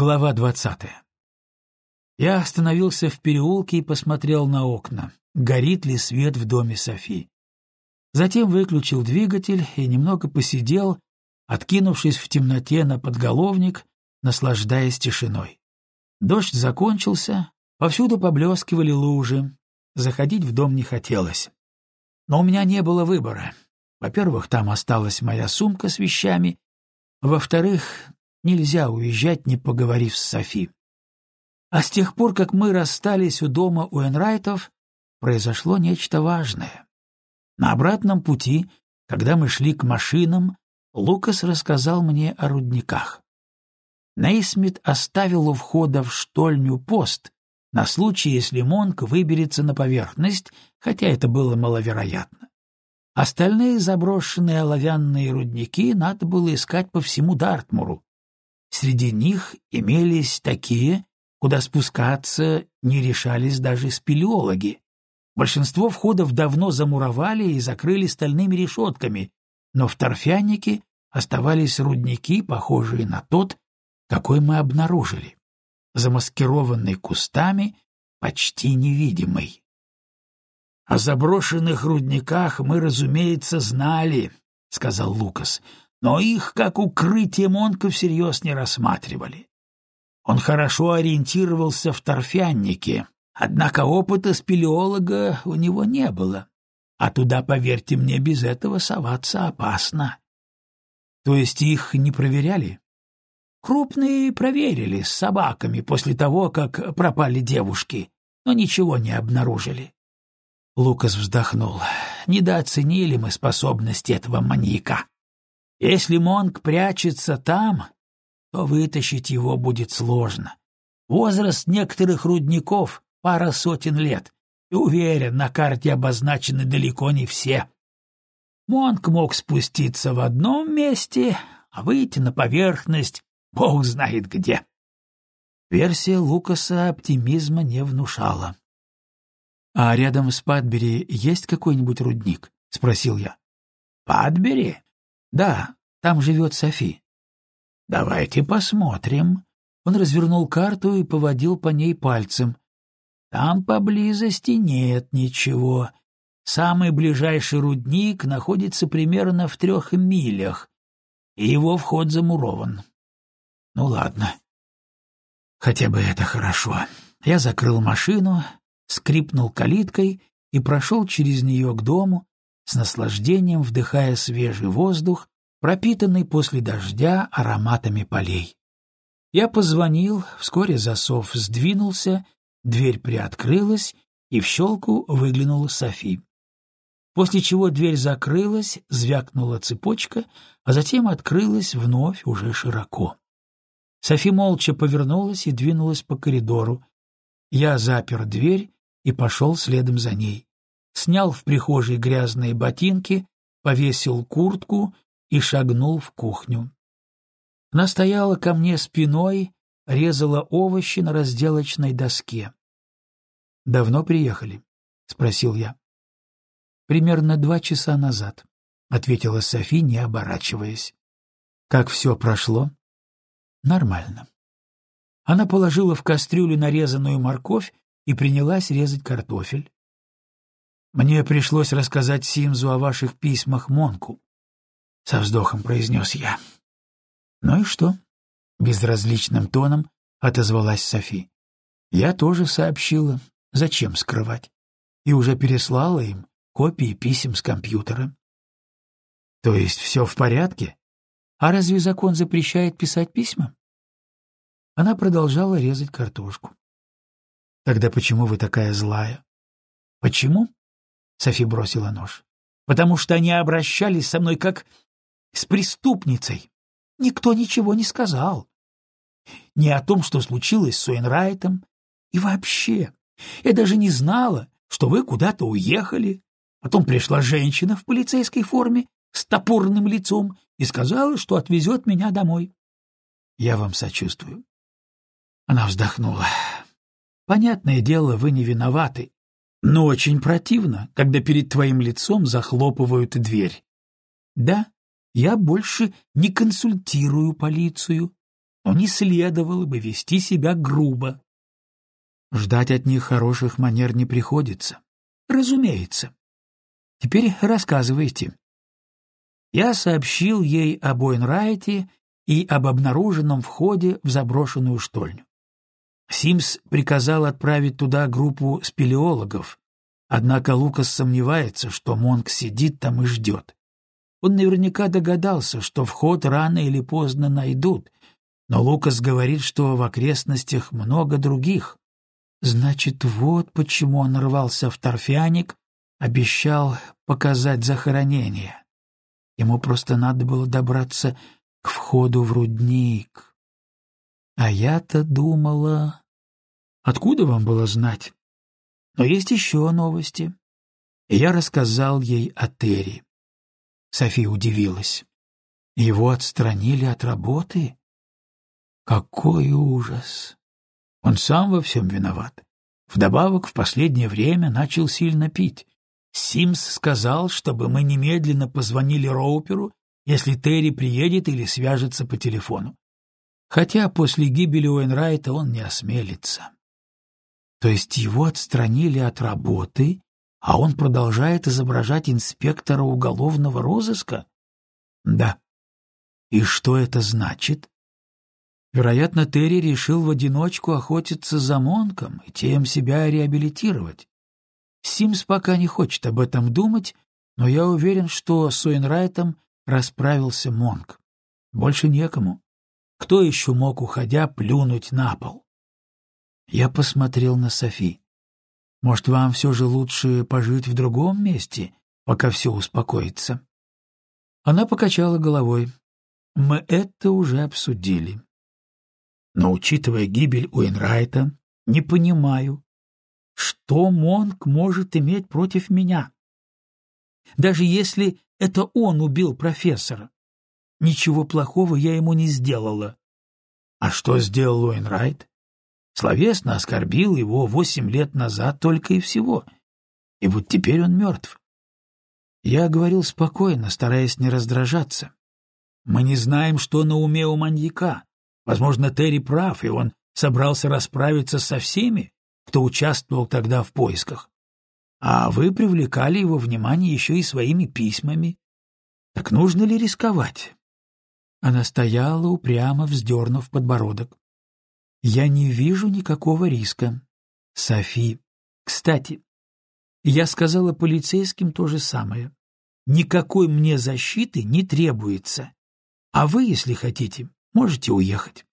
Глава двадцатая. Я остановился в переулке и посмотрел на окна, горит ли свет в доме Софи. Затем выключил двигатель и немного посидел, откинувшись в темноте на подголовник, наслаждаясь тишиной. Дождь закончился, повсюду поблескивали лужи, заходить в дом не хотелось. Но у меня не было выбора. Во-первых, там осталась моя сумка с вещами, во-вторых, Нельзя уезжать, не поговорив с Софи. А с тех пор, как мы расстались у дома у Энрайтов, произошло нечто важное. На обратном пути, когда мы шли к машинам, Лукас рассказал мне о рудниках. Нейсмит оставил у входа в штольню пост на случай, если Монк выберется на поверхность, хотя это было маловероятно. Остальные заброшенные оловянные рудники надо было искать по всему Дартмуру, Среди них имелись такие, куда спускаться не решались даже спелеологи. Большинство входов давно замуровали и закрыли стальными решетками, но в торфянике оставались рудники, похожие на тот, какой мы обнаружили, замаскированный кустами, почти невидимый. «О заброшенных рудниках мы, разумеется, знали», — сказал Лукас, но их как укрытие Монка всерьез не рассматривали. Он хорошо ориентировался в торфяннике, однако опыта спелеолога у него не было, а туда, поверьте мне, без этого соваться опасно. То есть их не проверяли? Крупные проверили с собаками после того, как пропали девушки, но ничего не обнаружили. Лукас вздохнул. Недооценили мы способности этого маньяка. Если Монг прячется там, то вытащить его будет сложно. Возраст некоторых рудников — пара сотен лет, и, уверен, на карте обозначены далеко не все. Монг мог спуститься в одном месте, а выйти на поверхность бог знает где. Версия Лукаса оптимизма не внушала. — А рядом с Падбери есть какой-нибудь рудник? — спросил я. — Падбери? Да, там живет Софи. Давайте посмотрим. Он развернул карту и поводил по ней пальцем. Там поблизости нет ничего. Самый ближайший рудник находится примерно в трех милях, и его вход замурован. Ну ладно. Хотя бы это хорошо. Я закрыл машину, скрипнул калиткой и прошел через нее к дому, с наслаждением вдыхая свежий воздух, пропитанный после дождя ароматами полей. Я позвонил, вскоре засов сдвинулся, дверь приоткрылась, и в щелку выглянула Софи. После чего дверь закрылась, звякнула цепочка, а затем открылась вновь уже широко. Софи молча повернулась и двинулась по коридору. Я запер дверь и пошел следом за ней снял в прихожей грязные ботинки, повесил куртку и шагнул в кухню. Она стояла ко мне спиной, резала овощи на разделочной доске. «Давно приехали?» — спросил я. «Примерно два часа назад», — ответила Софи, не оборачиваясь. «Как все прошло?» «Нормально». Она положила в кастрюлю нарезанную морковь и принялась резать картофель. Мне пришлось рассказать Симзу о ваших письмах Монку, — со вздохом произнес я. — Ну и что? — безразличным тоном отозвалась Софи. Я тоже сообщила, зачем скрывать, и уже переслала им копии писем с компьютера. — То есть все в порядке? А разве закон запрещает писать письма? Она продолжала резать картошку. — Тогда почему вы такая злая? — Почему? Софи бросила нож. «Потому что они обращались со мной как с преступницей. Никто ничего не сказал. Ни о том, что случилось с Уэнрайтом. И вообще, я даже не знала, что вы куда-то уехали. Потом пришла женщина в полицейской форме с топорным лицом и сказала, что отвезет меня домой. Я вам сочувствую. Она вздохнула. Понятное дело, вы не виноваты. Но очень противно, когда перед твоим лицом захлопывают дверь. Да, я больше не консультирую полицию, но не следовало бы вести себя грубо. Ждать от них хороших манер не приходится. Разумеется. Теперь рассказывайте. Я сообщил ей об Ойнрайте и об обнаруженном входе в заброшенную штольню. Симс приказал отправить туда группу спелеологов, однако Лукас сомневается, что Монк сидит там и ждет. Он наверняка догадался, что вход рано или поздно найдут, но Лукас говорит, что в окрестностях много других. Значит, вот почему он рвался в торфяник, обещал показать захоронение. Ему просто надо было добраться к входу в рудник. А я-то думала... Откуда вам было знать? Но есть еще новости. И я рассказал ей о Терри. София удивилась. Его отстранили от работы? Какой ужас! Он сам во всем виноват. Вдобавок, в последнее время начал сильно пить. Симс сказал, чтобы мы немедленно позвонили Роуперу, если Терри приедет или свяжется по телефону. Хотя после гибели Уэнрайта он не осмелится. То есть его отстранили от работы, а он продолжает изображать инспектора уголовного розыска? Да. И что это значит? Вероятно, Терри решил в одиночку охотиться за Монком и тем себя реабилитировать. Симс пока не хочет об этом думать, но я уверен, что с Уэнрайтом расправился Монк. Больше некому. Кто еще мог, уходя, плюнуть на пол? Я посмотрел на Софи. Может, вам все же лучше пожить в другом месте, пока все успокоится? Она покачала головой. Мы это уже обсудили. Но, учитывая гибель Уэнрайта, не понимаю, что Монк может иметь против меня. Даже если это он убил профессора. Ничего плохого я ему не сделала. А что сделал Уэнрайт? Словесно оскорбил его восемь лет назад только и всего. И вот теперь он мертв. Я говорил спокойно, стараясь не раздражаться. Мы не знаем, что на уме у маньяка. Возможно, Терри прав, и он собрался расправиться со всеми, кто участвовал тогда в поисках. А вы привлекали его внимание еще и своими письмами. Так нужно ли рисковать? Она стояла, упрямо вздернув подбородок. Я не вижу никакого риска. Софи. Кстати, я сказала полицейским то же самое. Никакой мне защиты не требуется. А вы, если хотите, можете уехать.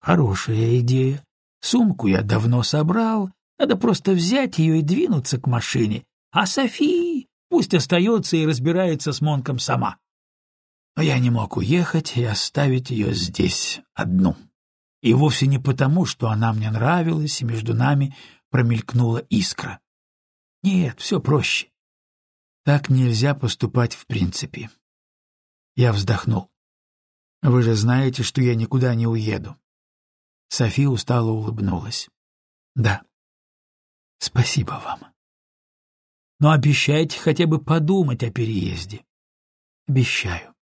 Хорошая идея. Сумку я давно собрал, надо просто взять ее и двинуться к машине. А Софи пусть остается и разбирается с Монком сама. Но я не мог уехать и оставить ее здесь одну. И вовсе не потому, что она мне нравилась, и между нами промелькнула искра. Нет, все проще. Так нельзя поступать в принципе. Я вздохнул. Вы же знаете, что я никуда не уеду. София устало улыбнулась. Да. Спасибо вам. Но обещайте хотя бы подумать о переезде. Обещаю.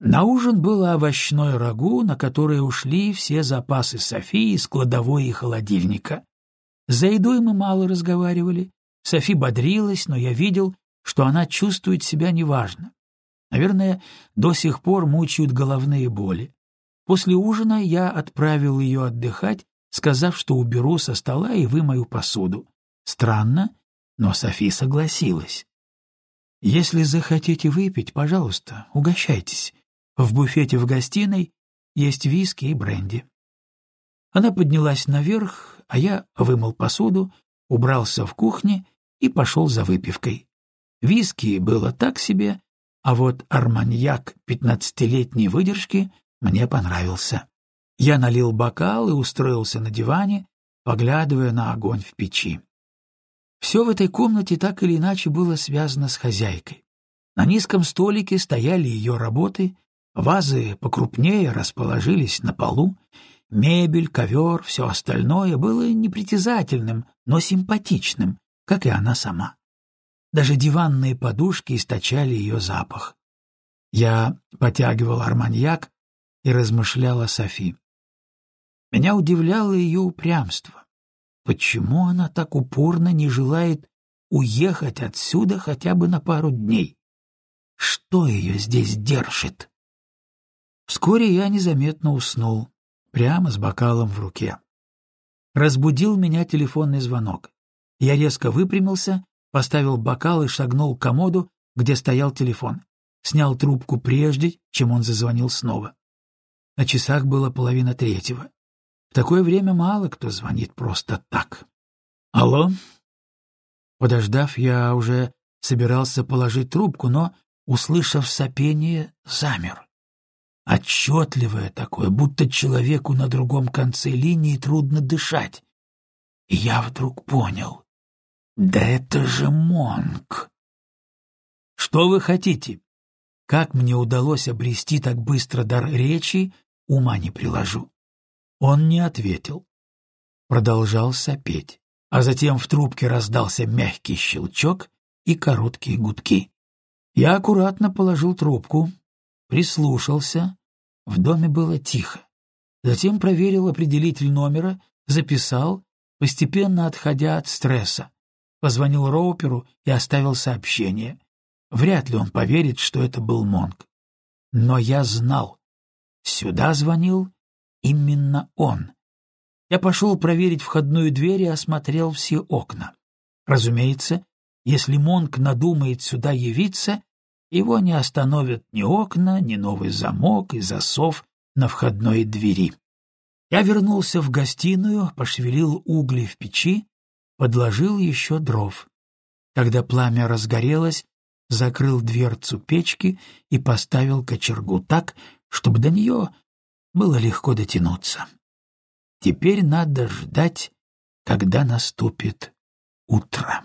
На ужин было овощное рагу, на которое ушли все запасы Софии из кладовой и холодильника. За едой мы мало разговаривали. Софи бодрилась, но я видел, что она чувствует себя неважно. Наверное, до сих пор мучают головные боли. После ужина я отправил ее отдыхать, сказав, что уберу со стола и вымою посуду. Странно, но Софи согласилась. «Если захотите выпить, пожалуйста, угощайтесь. В буфете в гостиной есть виски и бренди. Она поднялась наверх, а я вымыл посуду, убрался в кухне и пошел за выпивкой. Виски было так себе, а вот арманьяк пятнадцатилетней выдержки мне понравился. Я налил бокал и устроился на диване, поглядывая на огонь в печи. Все в этой комнате так или иначе было связано с хозяйкой. На низком столике стояли ее работы, Вазы покрупнее расположились на полу, мебель, ковер, все остальное было непритязательным, но симпатичным, как и она сама. Даже диванные подушки источали ее запах. Я потягивал арманьяк, и размышляла Софи. Меня удивляло ее упрямство. Почему она так упорно не желает уехать отсюда хотя бы на пару дней? Что ее здесь держит? Вскоре я незаметно уснул, прямо с бокалом в руке. Разбудил меня телефонный звонок. Я резко выпрямился, поставил бокал и шагнул к комоду, где стоял телефон. Снял трубку прежде, чем он зазвонил снова. На часах было половина третьего. В такое время мало кто звонит просто так. «Алло?» Подождав, я уже собирался положить трубку, но, услышав сопение, замер. Отчетливое такое, будто человеку на другом конце линии трудно дышать. И я вдруг понял. Да это же Монк! Что вы хотите? Как мне удалось обрести так быстро дар речи, ума не приложу. Он не ответил. Продолжал сопеть, а затем в трубке раздался мягкий щелчок и короткие гудки. Я аккуратно положил трубку, прислушался. В доме было тихо. Затем проверил определитель номера, записал, постепенно отходя от стресса. Позвонил Роуперу и оставил сообщение. Вряд ли он поверит, что это был Монк. Но я знал. Сюда звонил именно он. Я пошел проверить входную дверь и осмотрел все окна. Разумеется, если Монк надумает сюда явиться, его не остановят ни окна, ни новый замок и засов на входной двери. Я вернулся в гостиную, пошевелил угли в печи, подложил еще дров. Когда пламя разгорелось, закрыл дверцу печки и поставил кочергу так, чтобы до нее было легко дотянуться. Теперь надо ждать, когда наступит утро.